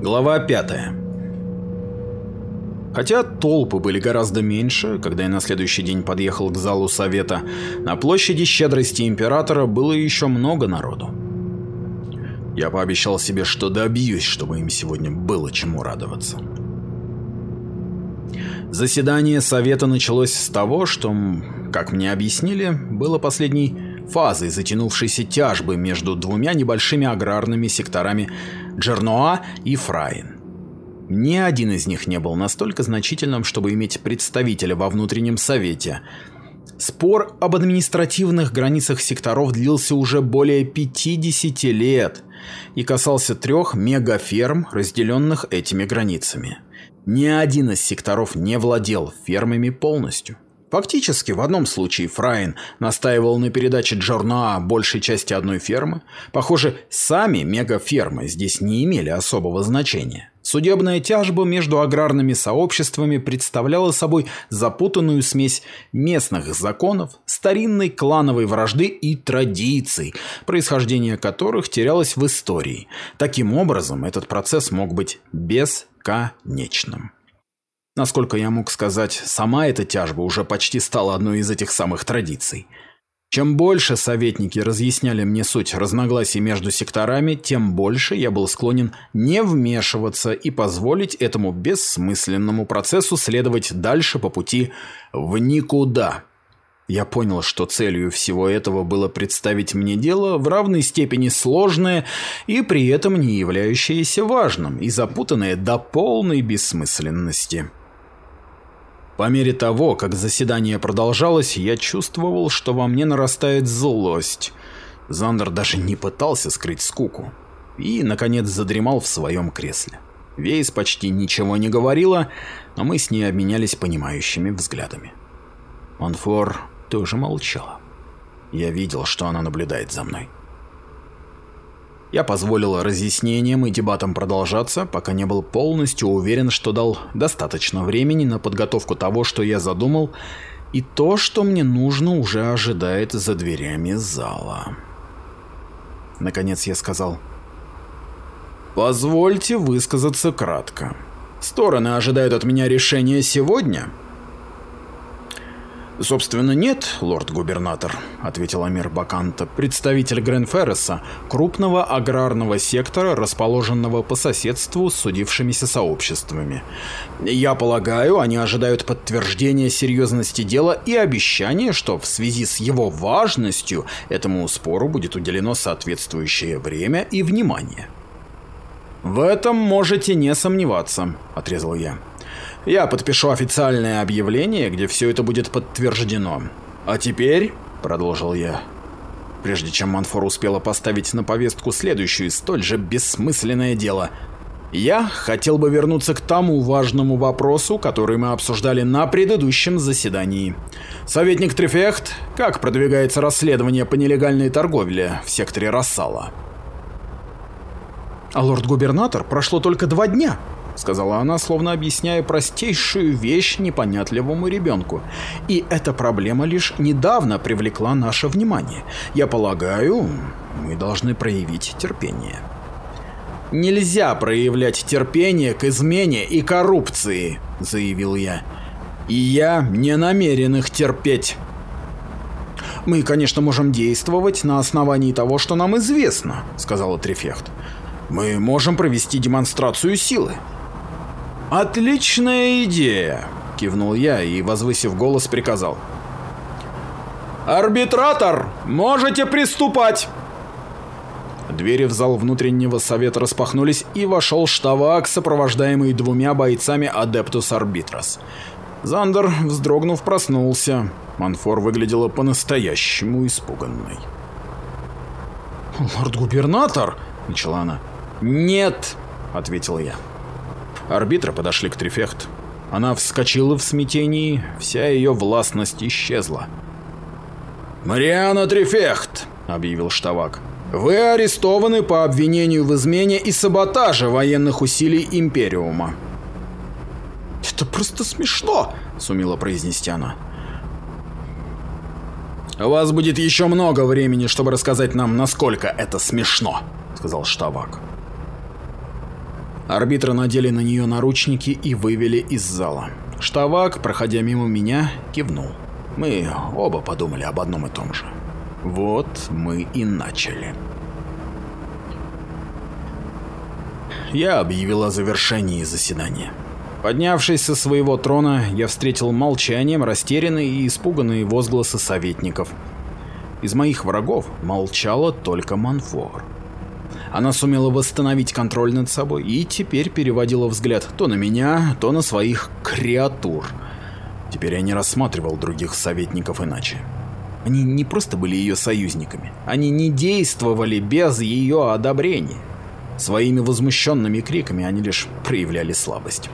Глава 5 Хотя толпы были гораздо меньше, когда я на следующий день подъехал к залу совета, на площади щедрости императора было еще много народу. Я пообещал себе, что добьюсь, чтобы им сегодня было чему радоваться. Заседание совета началось с того, что, как мне объяснили, было последней фазой затянувшейся тяжбы между двумя небольшими аграрными секторами Джерноа и Фраин. Ни один из них не был настолько значительным, чтобы иметь представителя во внутреннем совете. Спор об административных границах секторов длился уже более 50 лет и касался трех мегаферм, разделенных этими границами. Ни один из секторов не владел фермами полностью. Фактически, в одном случае Фрайн настаивал на передаче Джорнаа большей части одной фермы. Похоже, сами мегафермы здесь не имели особого значения. Судебная тяжба между аграрными сообществами представляла собой запутанную смесь местных законов, старинной клановой вражды и традиций, происхождение которых терялось в истории. Таким образом, этот процесс мог быть бесконечным. Насколько я мог сказать, сама эта тяжба уже почти стала одной из этих самых традиций – чем больше советники разъясняли мне суть разногласий между секторами, тем больше я был склонен не вмешиваться и позволить этому бессмысленному процессу следовать дальше по пути в никуда. Я понял, что целью всего этого было представить мне дело в равной степени сложное и при этом не являющееся важным и запутанное до полной бессмысленности. По мере того, как заседание продолжалось, я чувствовал, что во мне нарастает злость. Зандер даже не пытался скрыть скуку. И, наконец, задремал в своем кресле. Вейс почти ничего не говорила, но мы с ней обменялись понимающими взглядами. Монфор тоже молчала. Я видел, что она наблюдает за мной. Я позволил разъяснениям и дебатам продолжаться, пока не был полностью уверен, что дал достаточно времени на подготовку того, что я задумал, и то, что мне нужно, уже ожидает за дверями зала. Наконец я сказал. «Позвольте высказаться кратко. Стороны ожидают от меня решения сегодня?» «Собственно, нет, лорд-губернатор», — ответил Амир Баканта, представитель Гренферреса, крупного аграрного сектора, расположенного по соседству с судившимися сообществами. «Я полагаю, они ожидают подтверждения серьезности дела и обещания, что в связи с его важностью этому спору будет уделено соответствующее время и внимание». «В этом можете не сомневаться», — отрезал я. Я подпишу официальное объявление, где все это будет подтверждено. А теперь, продолжил я, прежде чем Манфор успела поставить на повестку следующее столь же бессмысленное дело, я хотел бы вернуться к тому важному вопросу, который мы обсуждали на предыдущем заседании. Советник Трефехт, как продвигается расследование по нелегальной торговле в секторе Рассала? А лорд-губернатор прошло только два дня, сказала она, словно объясняя простейшую вещь непонятливому ребенку. И эта проблема лишь недавно привлекла наше внимание. Я полагаю, мы должны проявить терпение. Нельзя проявлять терпение к измене и коррупции, заявил я. И я не намерен их терпеть. Мы, конечно, можем действовать на основании того, что нам известно, сказала Трефехт. Мы можем провести демонстрацию силы. «Отличная идея!» – кивнул я и, возвысив голос, приказал. «Арбитратор, можете приступать!» Двери в зал внутреннего совета распахнулись, и вошел штавак, сопровождаемый двумя бойцами Адептус Арбитрос. Зандер, вздрогнув, проснулся. Манфор выглядела по-настоящему испуганной. «Лорд-губернатор?» — начала она. «Нет!» — ответил я. Арбитры подошли к Трефехт. Она вскочила в смятении, вся ее властность исчезла. «Мариана Трефехт!» — объявил Штавак. «Вы арестованы по обвинению в измене и саботаже военных усилий Империума». «Это просто смешно!» — сумела произнести она. «У вас будет еще много времени, чтобы рассказать нам, насколько это смешно», — сказал Штавак. Арбитры надели на нее наручники и вывели из зала. Штавак, проходя мимо меня, кивнул. Мы оба подумали об одном и том же. Вот мы и начали. Я объявил о завершении заседания. Поднявшись со своего трона, я встретил молчанием растерянные и испуганные возгласы советников. Из моих врагов молчала только Манфор. Она сумела восстановить контроль над собой и теперь переводила взгляд то на меня, то на своих креатур. Теперь я не рассматривал других советников иначе. Они не просто были ее союзниками, они не действовали без ее одобрения. Своими возмущенными криками они лишь проявляли слабость.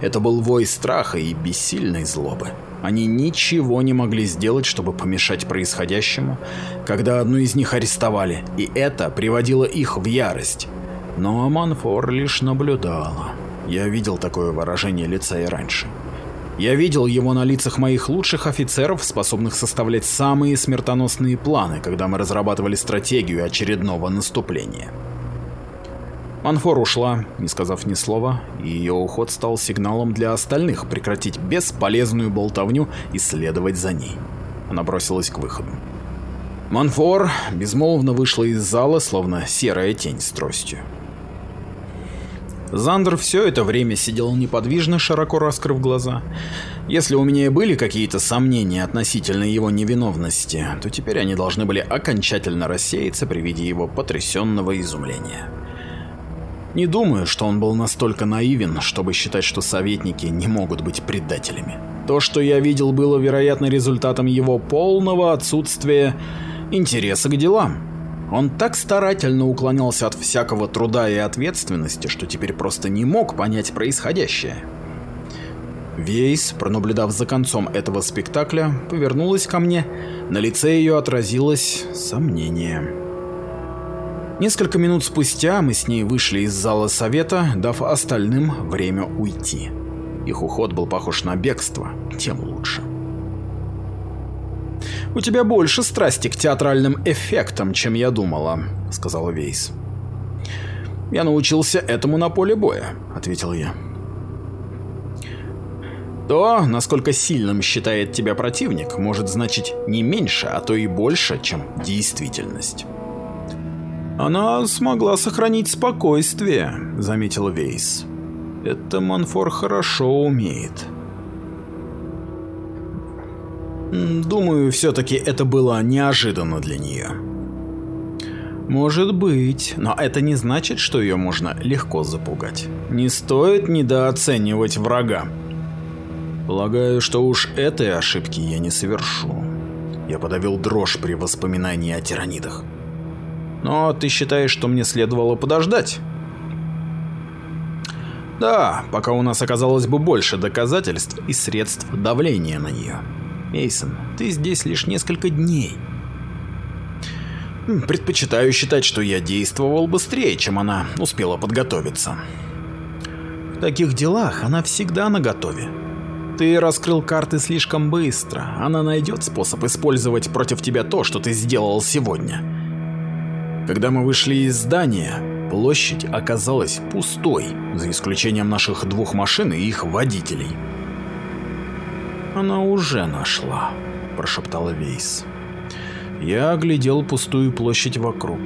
Это был вой страха и бессильной злобы. Они ничего не могли сделать, чтобы помешать происходящему, когда одну из них арестовали, и это приводило их в ярость. Но Манфор лишь наблюдала. Я видел такое выражение лица и раньше. Я видел его на лицах моих лучших офицеров, способных составлять самые смертоносные планы, когда мы разрабатывали стратегию очередного наступления. Манфор ушла, не сказав ни слова, и ее уход стал сигналом для остальных прекратить бесполезную болтовню и следовать за ней. Она бросилась к выходу. Манфор безмолвно вышла из зала, словно серая тень с тростью. Зандер все это время сидел неподвижно, широко раскрыв глаза. Если у меня и были какие-то сомнения относительно его невиновности, то теперь они должны были окончательно рассеяться при виде его потрясенного изумления. Не думаю, что он был настолько наивен, чтобы считать, что советники не могут быть предателями. То, что я видел, было, вероятно, результатом его полного отсутствия интереса к делам. Он так старательно уклонялся от всякого труда и ответственности, что теперь просто не мог понять происходящее. Вейс, пронаблюдав за концом этого спектакля, повернулась ко мне, на лице ее отразилось сомнение. Несколько минут спустя мы с ней вышли из зала совета, дав остальным время уйти. Их уход был похож на бегство, тем лучше. «У тебя больше страсти к театральным эффектам, чем я думала», — сказала Вейс. «Я научился этому на поле боя», — ответил я. То, насколько сильным считает тебя противник, может значить не меньше, а то и больше, чем действительность. «Она смогла сохранить спокойствие», — заметил Вейс. «Это Манфор хорошо умеет». Думаю, все-таки это было неожиданно для нее. Может быть, но это не значит, что ее можно легко запугать. Не стоит недооценивать врага. Полагаю, что уж этой ошибки я не совершу. Я подавил дрожь при воспоминании о тиранидах. Но ты считаешь, что мне следовало подождать? Да, пока у нас оказалось бы больше доказательств и средств давления на нее. Мейсон, ты здесь лишь несколько дней. Предпочитаю считать, что я действовал быстрее, чем она успела подготовиться. В таких делах она всегда наготове. Ты раскрыл карты слишком быстро. Она найдет способ использовать против тебя то, что ты сделал сегодня. Когда мы вышли из здания, площадь оказалась пустой, за исключением наших двух машин и их водителей. «Она уже нашла», – прошептала Вейс. Я оглядел пустую площадь вокруг.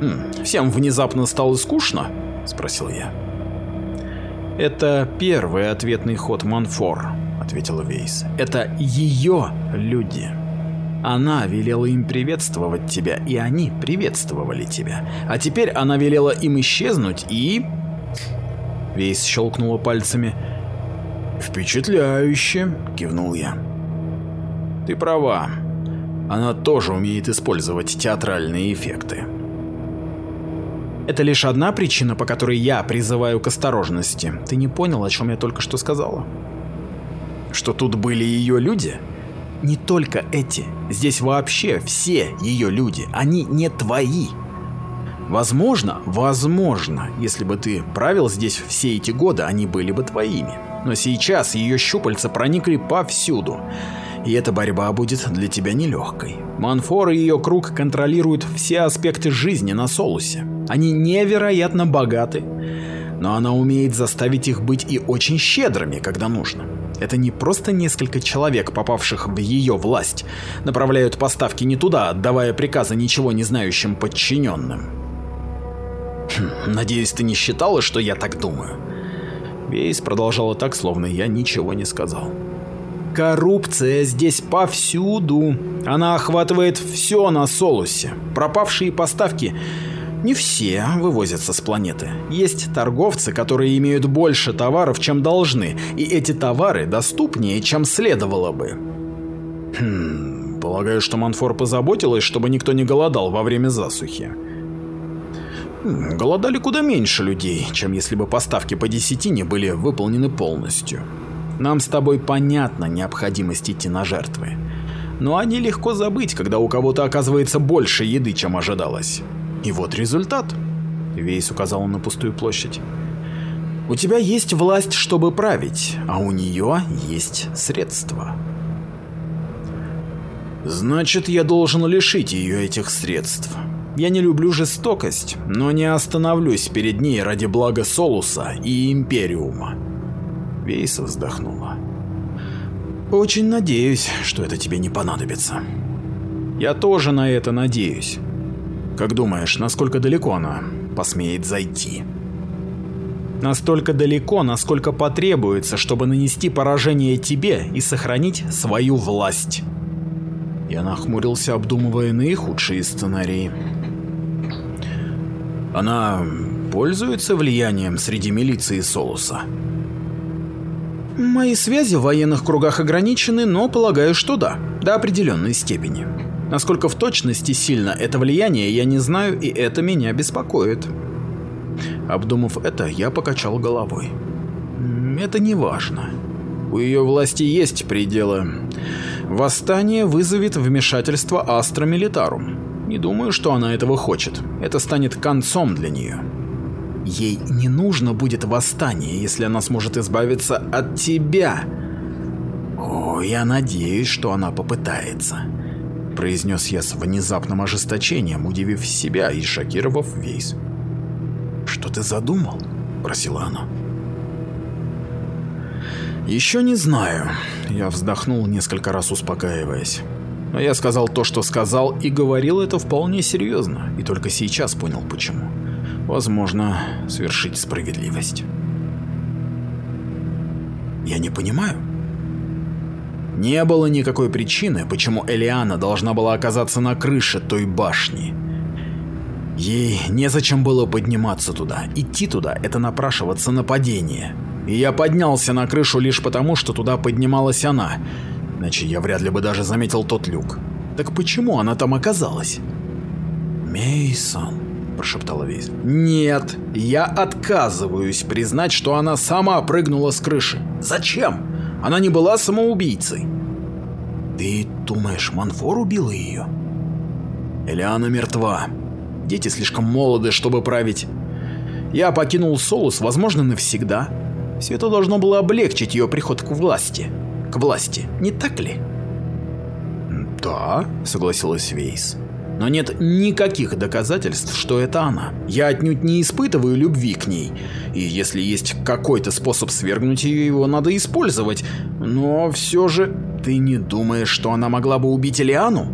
«Хм, «Всем внезапно стало скучно?» – спросил я. «Это первый ответный ход Манфор», – ответила Вейс. «Это ее люди». Она велела им приветствовать тебя, и они приветствовали тебя. А теперь она велела им исчезнуть и... Вейс щелкнула пальцами. «Впечатляюще!» — кивнул я. «Ты права. Она тоже умеет использовать театральные эффекты». Это лишь одна причина, по которой я призываю к осторожности. Ты не понял, о чем я только что сказала? Что тут были ее люди? Не только эти. Здесь вообще все ее люди. Они не твои. Возможно, возможно, если бы ты правил здесь все эти годы, они были бы твоими. Но сейчас ее щупальца проникли повсюду. И эта борьба будет для тебя нелегкой. Манфор и ее круг контролируют все аспекты жизни на Солусе. Они невероятно богаты, но она умеет заставить их быть и очень щедрыми, когда нужно. Это не просто несколько человек, попавших в ее власть, направляют поставки не туда, отдавая приказы ничего не знающим подчиненным. Хм, надеюсь, ты не считала, что я так думаю? Вейс продолжала так, словно я ничего не сказал. Коррупция здесь повсюду. Она охватывает все на Солусе. Пропавшие поставки не все вывозятся с планеты. Есть торговцы, которые имеют больше товаров, чем должны, и эти товары доступнее, чем следовало бы. Хм, полагаю, что Манфор позаботилась, чтобы никто не голодал во время засухи. Хм, голодали куда меньше людей, чем если бы поставки по десятине были выполнены полностью. Нам с тобой понятна необходимость идти на жертвы. Но они легко забыть, когда у кого-то оказывается больше еды, чем ожидалось. И вот результат. Вейс указал на пустую площадь. У тебя есть власть, чтобы править, а у нее есть средства. Значит, я должен лишить ее этих средств. Я не люблю жестокость, но не остановлюсь перед ней ради блага Солуса и Империума. Вейса вздохнула. Очень надеюсь, что это тебе не понадобится. Я тоже на это надеюсь. Как думаешь, насколько далеко она посмеет зайти? Настолько далеко, насколько потребуется, чтобы нанести поражение тебе и сохранить свою власть. Я нахмурился, обдумывая наихудшие сценарии. Она пользуется влиянием среди милиции Солуса? Мои связи в военных кругах ограничены, но полагаю, что да, до определенной степени. Насколько в точности сильно это влияние, я не знаю, и это меня беспокоит. Обдумав это, я покачал головой. Это не важно. У ее власти есть пределы. Восстание вызовет вмешательство Астра Милитарум. Не думаю, что она этого хочет. Это станет концом для нее. Ей не нужно будет восстание, если она сможет избавиться от тебя. О, я надеюсь, что она попытается произнес я с внезапным ожесточением, удивив себя и шокировав весь. «Что ты задумал?» – просила она. «Еще не знаю», – я вздохнул, несколько раз успокаиваясь. Но я сказал то, что сказал, и говорил это вполне серьезно, и только сейчас понял почему. Возможно, свершить справедливость. «Я не понимаю», не было никакой причины, почему Элиана должна была оказаться на крыше той башни. Ей незачем было подниматься туда. Идти туда – это напрашиваться нападение. И я поднялся на крышу лишь потому, что туда поднималась она. Иначе я вряд ли бы даже заметил тот люк. Так почему она там оказалась? Мейсон, прошептала Вейс. Нет, я отказываюсь признать, что она сама прыгнула с крыши. Зачем? Она не была самоубийцей. Ты думаешь, Манфор убил ее? Элиана мертва. Дети слишком молоды, чтобы править. Я покинул Солус, возможно, навсегда. Все это должно было облегчить ее приход к власти. К власти, не так ли? Да, согласилась Вейс. Но нет никаких доказательств, что это она. Я отнюдь не испытываю любви к ней. И если есть какой-то способ свергнуть ее, его надо использовать. Но все же... Ты не думаешь, что она могла бы убить Элиану?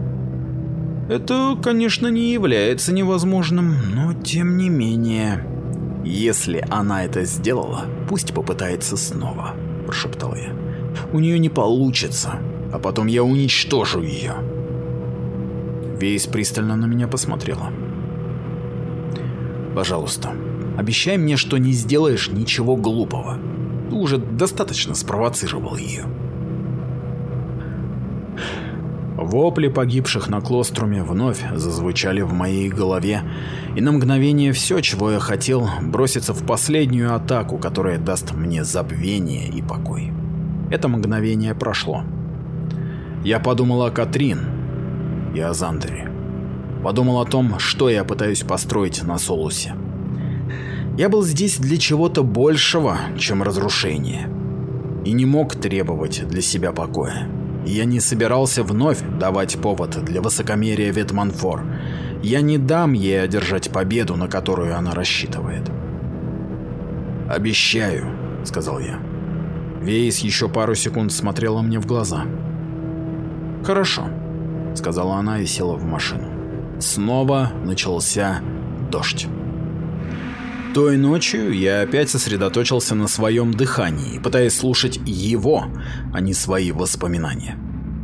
Это, конечно, не является невозможным, но тем не менее... Если она это сделала, пусть попытается снова, прошептал я. У нее не получится, а потом я уничтожу ее. Вейс пристально на меня посмотрела. «Пожалуйста, обещай мне, что не сделаешь ничего глупого. Ты уже достаточно спровоцировал ее». Вопли погибших на Клоструме вновь зазвучали в моей голове, и на мгновение все, чего я хотел, броситься в последнюю атаку, которая даст мне забвение и покой. Это мгновение прошло. Я подумал о Катрин, и о Зандере. Подумал о том, что я пытаюсь построить на Солусе. Я был здесь для чего-то большего, чем разрушение. И не мог требовать для себя покоя. Я не собирался вновь давать повод для высокомерия Ветманфор. Я не дам ей одержать победу, на которую она рассчитывает. «Обещаю», — сказал я. Вейс еще пару секунд смотрела мне в глаза. «Хорошо», — сказала она и села в машину. Снова начался дождь. Той ночью я опять сосредоточился на своем дыхании, пытаясь слушать его, а не свои воспоминания.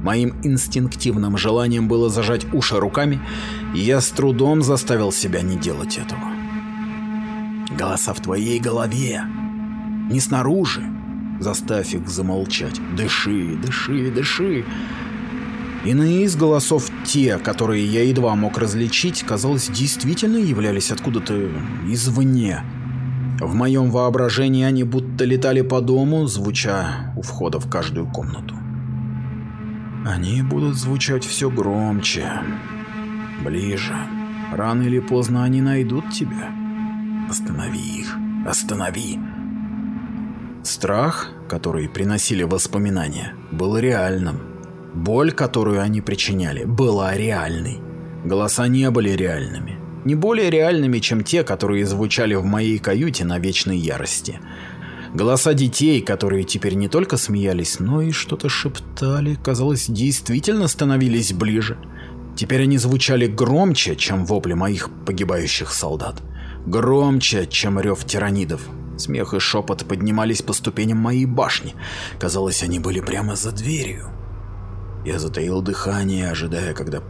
Моим инстинктивным желанием было зажать уши руками, и я с трудом заставил себя не делать этого. Голоса в твоей голове, не снаружи. Заставь их замолчать. Дыши, дыши, дыши. Иные из голосов, те, которые я едва мог различить, казалось, действительно являлись откуда-то извне. В моем воображении они будто летали по дому, звуча у входа в каждую комнату. Они будут звучать все громче, ближе. Рано или поздно они найдут тебя. Останови их. Останови. Страх, который приносили воспоминания, был реальным. Боль, которую они причиняли, была реальной. Голоса не были реальными. Не более реальными, чем те, которые звучали в моей каюте на вечной ярости. Голоса детей, которые теперь не только смеялись, но и что-то шептали, казалось, действительно становились ближе. Теперь они звучали громче, чем вопли моих погибающих солдат. Громче, чем рев тиранидов. Смех и шепот поднимались по ступеням моей башни. Казалось, они были прямо за дверью. Я затаил дыхание, ожидая, когда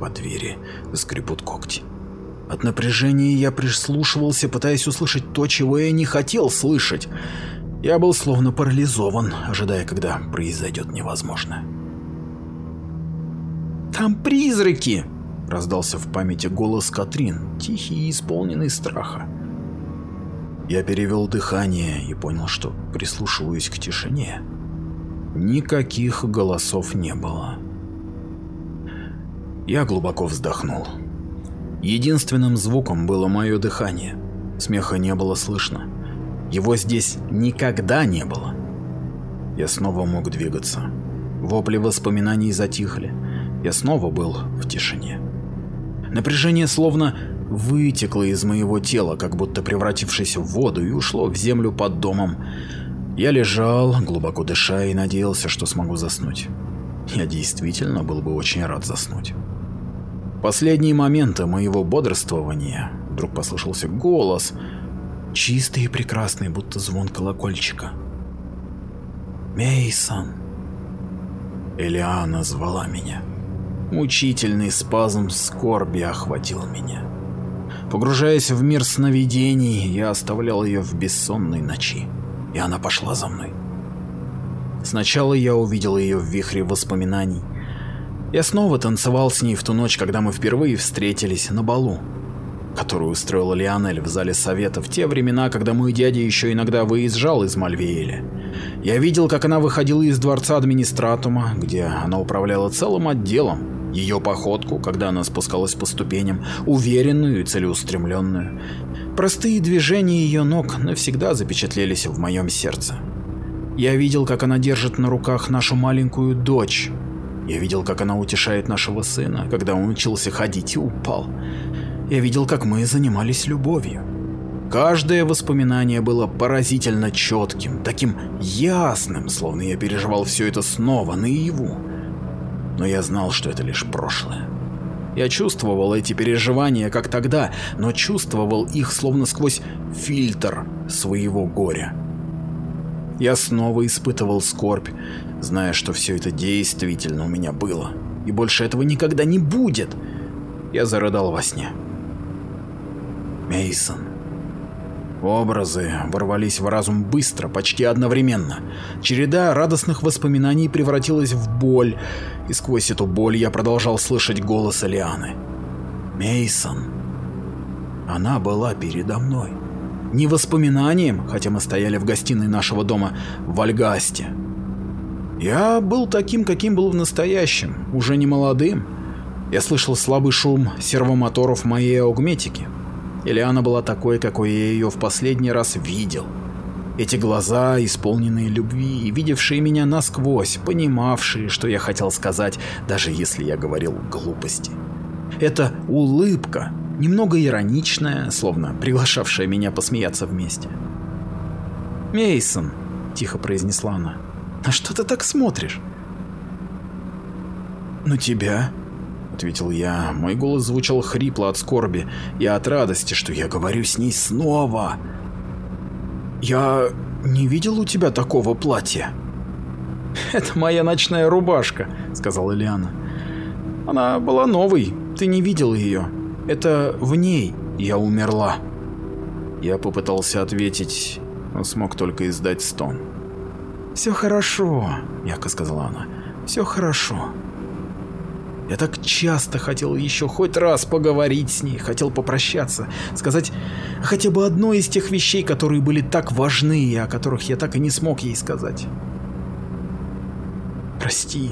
по двери скрипут когти. От напряжения я прислушивался, пытаясь услышать то, чего я не хотел слышать. Я был словно парализован, ожидая, когда произойдет невозможное. «Там призраки!» Раздался в памяти голос Катрин, тихий и исполненный страха. Я перевел дыхание и понял, что прислушиваюсь к тишине. Никаких голосов не было. Я глубоко вздохнул. Единственным звуком было мое дыхание. Смеха не было слышно. Его здесь никогда не было. Я снова мог двигаться. Вопли воспоминаний затихли. Я снова был в тишине. Напряжение словно вытекло из моего тела, как будто превратившись в воду, и ушло в землю под домом. Я лежал, глубоко дыша, и надеялся, что смогу заснуть. Я действительно был бы очень рад заснуть. Последние моменты моего бодрствования вдруг послышался голос, чистый и прекрасный, будто звон колокольчика. Мейсон. Элиана звала меня. Мучительный спазм скорби охватил меня. Погружаясь в мир сновидений, я оставлял ее в бессонной ночи, и она пошла за мной. Сначала я увидел ее в вихре воспоминаний. Я снова танцевал с ней в ту ночь, когда мы впервые встретились на балу, которую устроила Лионель в зале совета в те времена, когда мой дядя еще иногда выезжал из Мальвеэля. Я видел, как она выходила из дворца администратума, где она управляла целым отделом, ее походку, когда она спускалась по ступеням, уверенную и целеустремленную. Простые движения ее ног навсегда запечатлелись в моем сердце. Я видел, как она держит на руках нашу маленькую дочь. Я видел, как она утешает нашего сына, когда он учился ходить и упал. Я видел, как мы занимались любовью. Каждое воспоминание было поразительно четким, таким ясным, словно я переживал все это снова, наяву но я знал, что это лишь прошлое. Я чувствовал эти переживания, как тогда, но чувствовал их словно сквозь фильтр своего горя. Я снова испытывал скорбь, зная, что все это действительно у меня было, и больше этого никогда не будет. Я зарыдал во сне. Мейсон. Образы ворвались в разум быстро, почти одновременно. Череда радостных воспоминаний превратилась в боль, и сквозь эту боль я продолжал слышать голос Элианы. Мейсон. Она была передо мной. Не воспоминанием, хотя мы стояли в гостиной нашего дома в Альгасте. Я был таким, каким был в настоящем, уже не молодым. Я слышал слабый шум сервомоторов моей аугметики. Элиана была такой, какой я ее в последний раз видел. Эти глаза, исполненные любви, видевшие меня насквозь, понимавшие, что я хотел сказать, даже если я говорил глупости. Эта улыбка, немного ироничная, словно приглашавшая меня посмеяться вместе. Мейсон, тихо произнесла она. На что ты так смотришь? На тебя, ответил я. Мой голос звучал хрипло от скорби и от радости, что я говорю с ней снова. Я не видел у тебя такого платья. Это моя ночная рубашка, сказала Лиана. Она была новой, ты не видел ее. Это в ней я умерла. Я попытался ответить, но смог только издать стон. «Все хорошо», — мягко сказала она. «Все хорошо». Я так часто хотел еще хоть раз поговорить с ней, хотел попрощаться, сказать хотя бы одно из тех вещей, которые были так важны и о которых я так и не смог ей сказать. «Прости,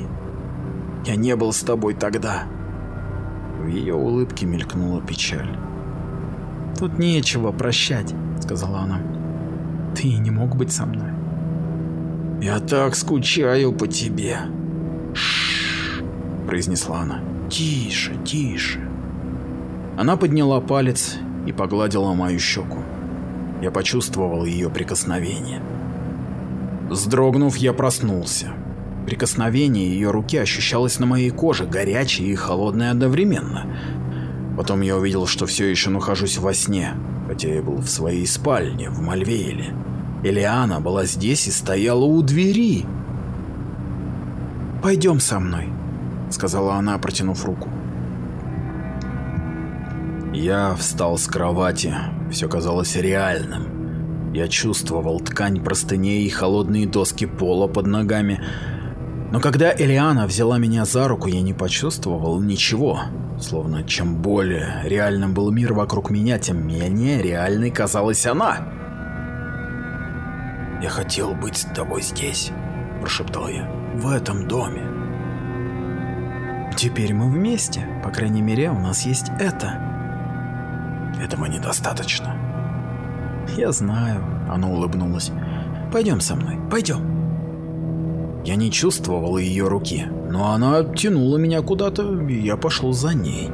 я не был с тобой тогда». В ее улыбке мелькнула печаль. «Тут нечего прощать», — сказала она. «Ты не мог быть со мной». «Я так скучаю по тебе», произнесла она. «Тише, тише». Она подняла палец и погладила мою щеку. Я почувствовал ее прикосновение. Сдрогнув, я проснулся. Прикосновение ее руки ощущалось на моей коже, горячее и холодное одновременно. Потом я увидел, что все еще нахожусь во сне, хотя я был в своей спальне, в Мальвейле. Элиана была здесь и стояла у двери. «Пойдем со мной», сказала она, протянув руку. Я встал с кровати, все казалось реальным. Я чувствовал ткань простыней и холодные доски пола под ногами. Но когда Элиана взяла меня за руку, я не почувствовал ничего. Словно чем более реальным был мир вокруг меня, тем менее реальной казалась она. «Я хотел быть с тобой здесь», – прошептал я, – «в этом доме». Теперь мы вместе. По крайней мере, у нас есть это. Этого недостаточно. Я знаю, она улыбнулась. Пойдем со мной, пойдем. Я не чувствовал ее руки, но она тянула меня куда-то, и я пошел за ней.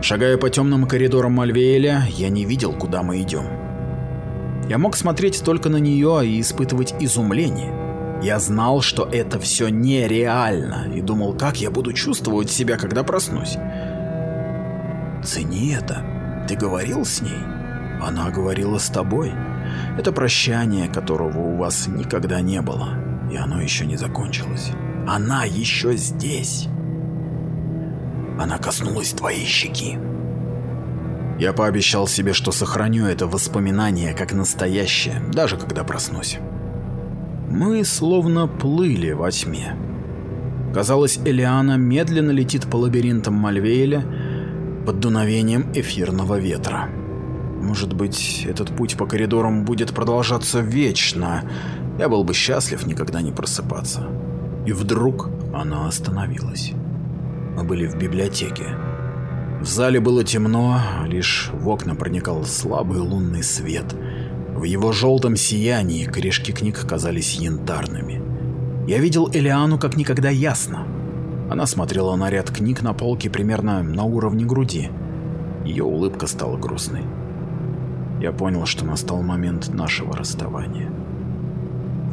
Шагая по темным коридорам Мальвеэля, я не видел, куда мы идем. Я мог смотреть только на нее и испытывать изумление. Я знал, что это все нереально, и думал, как я буду чувствовать себя, когда проснусь. Цени это. Ты говорил с ней? Она говорила с тобой. Это прощание, которого у вас никогда не было, и оно еще не закончилось. Она еще здесь. Она коснулась твоей щеки. Я пообещал себе, что сохраню это воспоминание как настоящее, даже когда проснусь. Мы словно плыли во тьме. Казалось, Элиана медленно летит по лабиринтам Мальвейля под дуновением эфирного ветра. Может быть, этот путь по коридорам будет продолжаться вечно. Я был бы счастлив никогда не просыпаться. И вдруг она остановилась. Мы были в библиотеке. В зале было темно, лишь в окна проникал слабый лунный свет – в его желтом сиянии корешки книг казались янтарными. Я видел Элиану как никогда ясно. Она смотрела на ряд книг на полке примерно на уровне груди. Ее улыбка стала грустной. Я понял, что настал момент нашего расставания.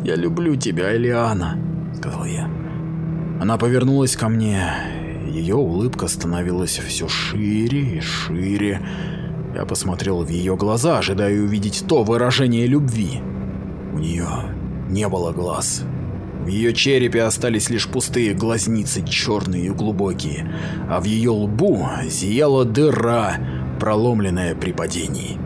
«Я люблю тебя, Элиана», — сказал я. Она повернулась ко мне. Ее улыбка становилась все шире и шире. Я посмотрел в ее глаза, ожидая увидеть то выражение любви. У нее не было глаз. В ее черепе остались лишь пустые глазницы, черные и глубокие, а в ее лбу зияла дыра, проломленная при падении.